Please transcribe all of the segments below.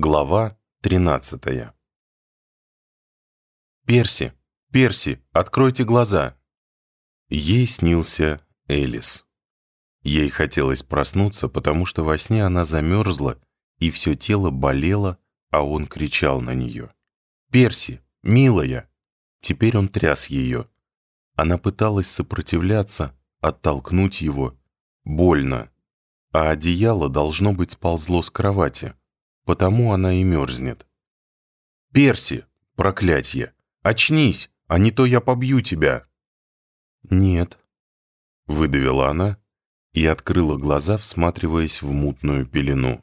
Глава 13 «Перси! Перси! Откройте глаза!» Ей снился Элис. Ей хотелось проснуться, потому что во сне она замерзла, и все тело болело, а он кричал на нее. «Перси! Милая!» Теперь он тряс ее. Она пыталась сопротивляться, оттолкнуть его. Больно. А одеяло, должно быть, сползло с кровати потому она и мерзнет. «Перси, проклятье! Очнись, а не то я побью тебя!» «Нет», — выдавила она и открыла глаза, всматриваясь в мутную пелену.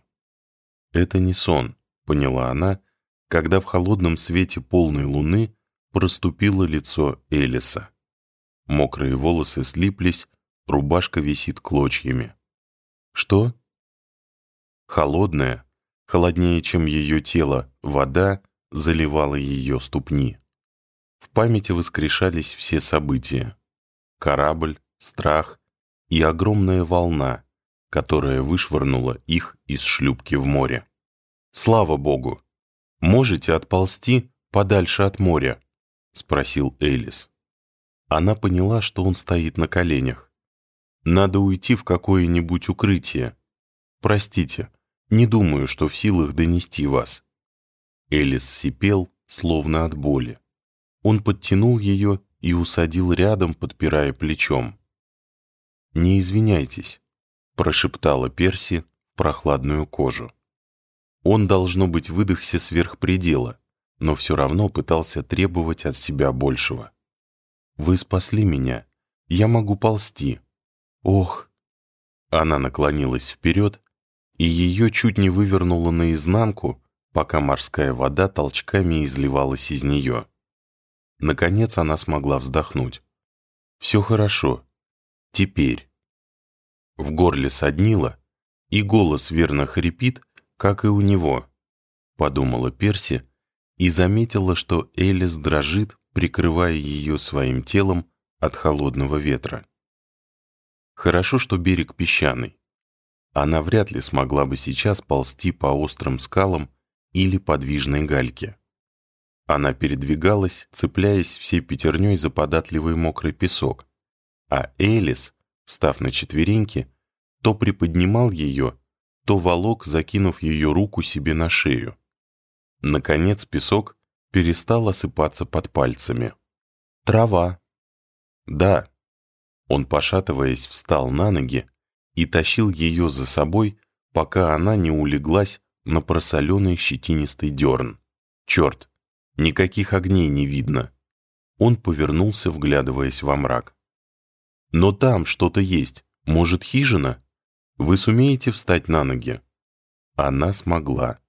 «Это не сон», — поняла она, когда в холодном свете полной луны проступило лицо Элиса. Мокрые волосы слиплись, рубашка висит клочьями. «Что?» Холодная, Холоднее, чем ее тело, вода заливала ее ступни. В памяти воскрешались все события. Корабль, страх и огромная волна, которая вышвырнула их из шлюпки в море. «Слава Богу! Можете отползти подальше от моря?» — спросил Элис. Она поняла, что он стоит на коленях. «Надо уйти в какое-нибудь укрытие. Простите, не думаю, что в силах донести вас». Элис сипел, словно от боли. Он подтянул ее и усадил рядом, подпирая плечом. «Не извиняйтесь», — прошептала Перси прохладную кожу. Он, должно быть, выдохся сверх предела, но все равно пытался требовать от себя большего. «Вы спасли меня. Я могу ползти. Ох!» Она наклонилась вперед и ее чуть не вывернуло наизнанку, пока морская вода толчками изливалась из нее. Наконец она смогла вздохнуть. «Все хорошо. Теперь». В горле соднило, и голос верно хрипит, как и у него, подумала Перси и заметила, что Элис дрожит, прикрывая ее своим телом от холодного ветра. Хорошо, что берег песчаный она вряд ли смогла бы сейчас ползти по острым скалам или подвижной гальке. Она передвигалась, цепляясь всей пятерней за податливый мокрый песок, а Элис, встав на четвереньки, то приподнимал ее, то волок, закинув ее руку себе на шею. Наконец песок перестал осыпаться под пальцами. Трава. Да. Он, пошатываясь, встал на ноги, и тащил ее за собой, пока она не улеглась на просоленный щетинистый дерн. Черт, никаких огней не видно. Он повернулся, вглядываясь во мрак. «Но там что-то есть. Может, хижина? Вы сумеете встать на ноги?» Она смогла.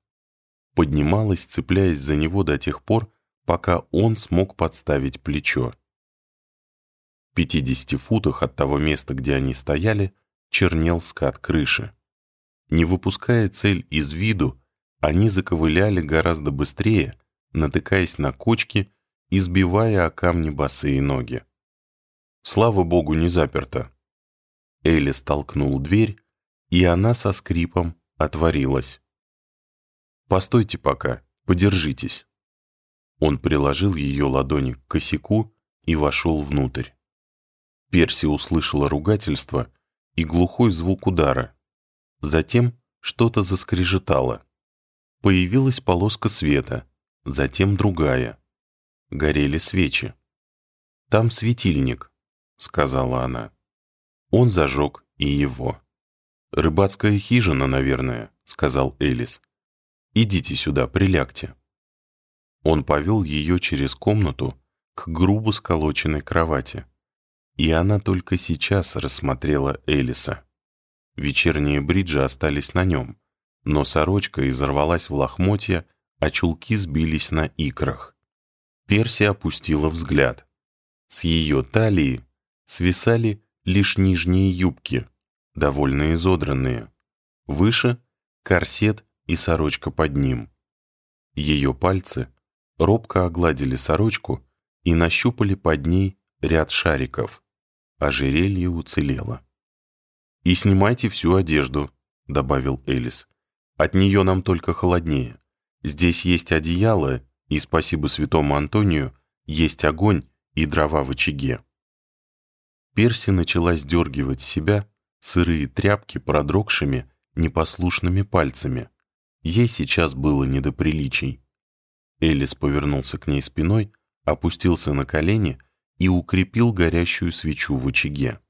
Поднималась, цепляясь за него до тех пор, пока он смог подставить плечо. В пятидесяти футах от того места, где они стояли, чернел скат крыши. Не выпуская цель из виду, они заковыляли гораздо быстрее, натыкаясь на кочки и сбивая о камни босые ноги. Слава богу, не заперто. Элли столкнул дверь, и она со скрипом отворилась. «Постойте пока, подержитесь». Он приложил ее ладони к косяку и вошел внутрь. Перси услышала ругательство и глухой звук удара. Затем что-то заскрежетало. Появилась полоска света, затем другая. Горели свечи. «Там светильник», — сказала она. Он зажег и его. «Рыбацкая хижина, наверное», — сказал Элис. «Идите сюда, прилягте». Он повел ее через комнату к грубо сколоченной кровати и она только сейчас рассмотрела Элиса. Вечерние бриджи остались на нем, но сорочка изорвалась в лохмотья, а чулки сбились на икрах. Перси опустила взгляд. С ее талии свисали лишь нижние юбки, довольно изодранные. Выше — корсет и сорочка под ним. Ее пальцы робко огладили сорочку и нащупали под ней ряд шариков. Ожерелье уцелело. «И снимайте всю одежду», — добавил Элис. «От нее нам только холоднее. Здесь есть одеяло, и, спасибо святому Антонию, есть огонь и дрова в очаге. Перси начала сдергивать с себя сырые тряпки продрогшими, непослушными пальцами. Ей сейчас было не до приличий. Элис повернулся к ней спиной, опустился на колени и укрепил горящую свечу в очаге.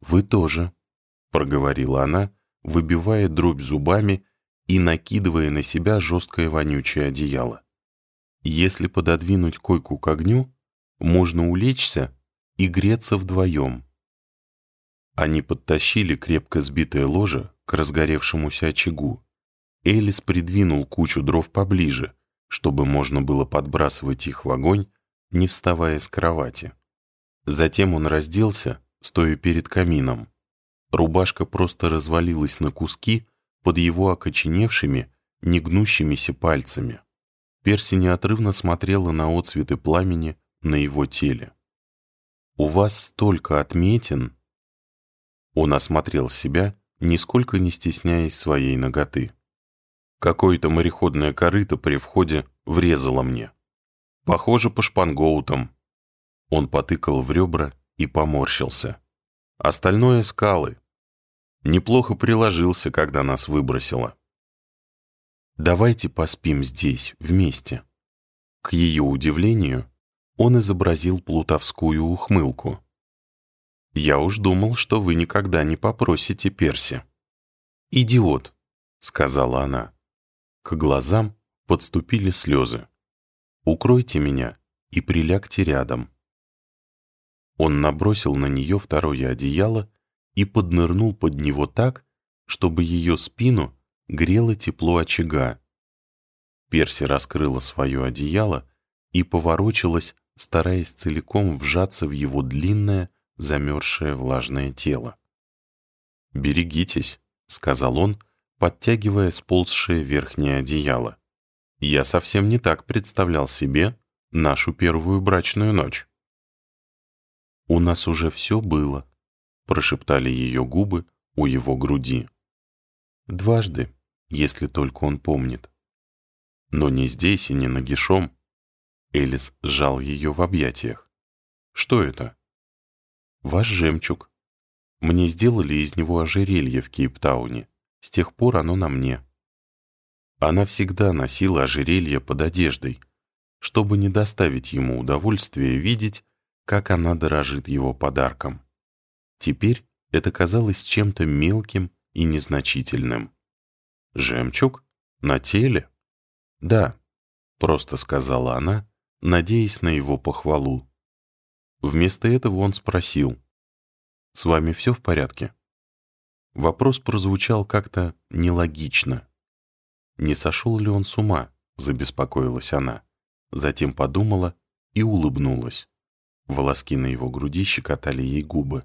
«Вы тоже», — проговорила она, выбивая дробь зубами и накидывая на себя жесткое вонючее одеяло. «Если пододвинуть койку к огню, можно улечься и греться вдвоем». Они подтащили крепко сбитое ложе к разгоревшемуся очагу. Элис придвинул кучу дров поближе, чтобы можно было подбрасывать их в огонь, не вставая с кровати. Затем он разделся, стоя перед камином. Рубашка просто развалилась на куски под его окоченевшими, негнущимися пальцами. Перси неотрывно смотрела на отцветы пламени на его теле. «У вас столько отметин!» Он осмотрел себя, нисколько не стесняясь своей ноготы. Какое-то мореходное корыто при входе врезало мне. Похоже по шпангоутам. Он потыкал в ребра и поморщился. Остальное — скалы. Неплохо приложился, когда нас выбросило. «Давайте поспим здесь, вместе». К ее удивлению, он изобразил плутовскую ухмылку. «Я уж думал, что вы никогда не попросите Перси». «Идиот», — сказала она. К глазам подступили слезы. «Укройте меня и прилягте рядом». Он набросил на нее второе одеяло и поднырнул под него так, чтобы ее спину грело тепло очага. Перси раскрыла свое одеяло и поворочилась, стараясь целиком вжаться в его длинное, замерзшее влажное тело. «Берегитесь», — сказал он, подтягивая сползшее верхнее одеяло. «Я совсем не так представлял себе нашу первую брачную ночь». «У нас уже все было», — прошептали ее губы у его груди. «Дважды, если только он помнит. Но не здесь и не нагишом». Элис сжал ее в объятиях. «Что это?» «Ваш жемчуг. Мне сделали из него ожерелье в Кейптауне. С тех пор оно на мне». Она всегда носила ожерелье под одеждой, чтобы не доставить ему удовольствия видеть, как она дорожит его подарком. Теперь это казалось чем-то мелким и незначительным. «Жемчуг? На теле?» «Да», — просто сказала она, надеясь на его похвалу. Вместо этого он спросил, «С вами все в порядке?» Вопрос прозвучал как-то нелогично. «Не сошел ли он с ума?» — забеспокоилась она. Затем подумала и улыбнулась. Волоски на его груди щекотали ей губы.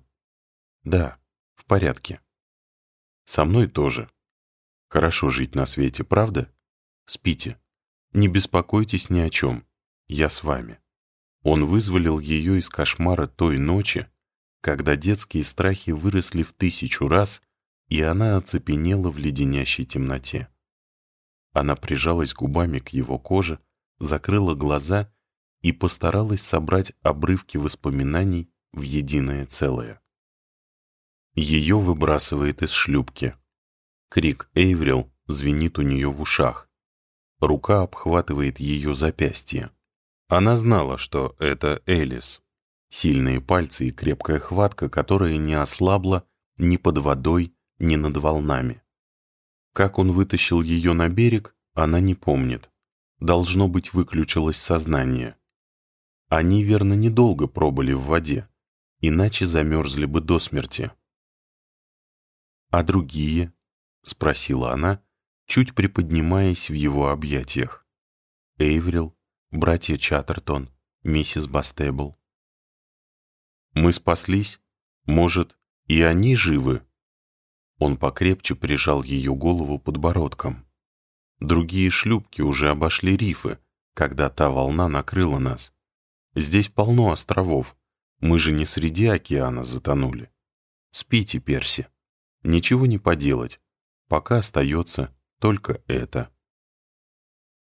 «Да, в порядке. Со мной тоже. Хорошо жить на свете, правда? Спите. Не беспокойтесь ни о чем. Я с вами». Он вызволил ее из кошмара той ночи, когда детские страхи выросли в тысячу раз, и она оцепенела в леденящей темноте. Она прижалась губами к его коже, закрыла глаза и постаралась собрать обрывки воспоминаний в единое целое. Ее выбрасывает из шлюпки. Крик Эйврил звенит у нее в ушах. Рука обхватывает ее запястье. Она знала, что это Элис. Сильные пальцы и крепкая хватка, которая не ослабла ни под водой, ни над волнами. Как он вытащил ее на берег, она не помнит. Должно быть, выключилось сознание. Они, верно, недолго пробыли в воде, иначе замерзли бы до смерти. «А другие?» — спросила она, чуть приподнимаясь в его объятиях. Эйврил, братья Чаттертон, миссис Бастебл. «Мы спаслись? Может, и они живы?» Он покрепче прижал ее голову подбородком. Другие шлюпки уже обошли рифы, когда та волна накрыла нас. Здесь полно островов. Мы же не среди океана затонули. Спите, Перси. Ничего не поделать. Пока остается только это.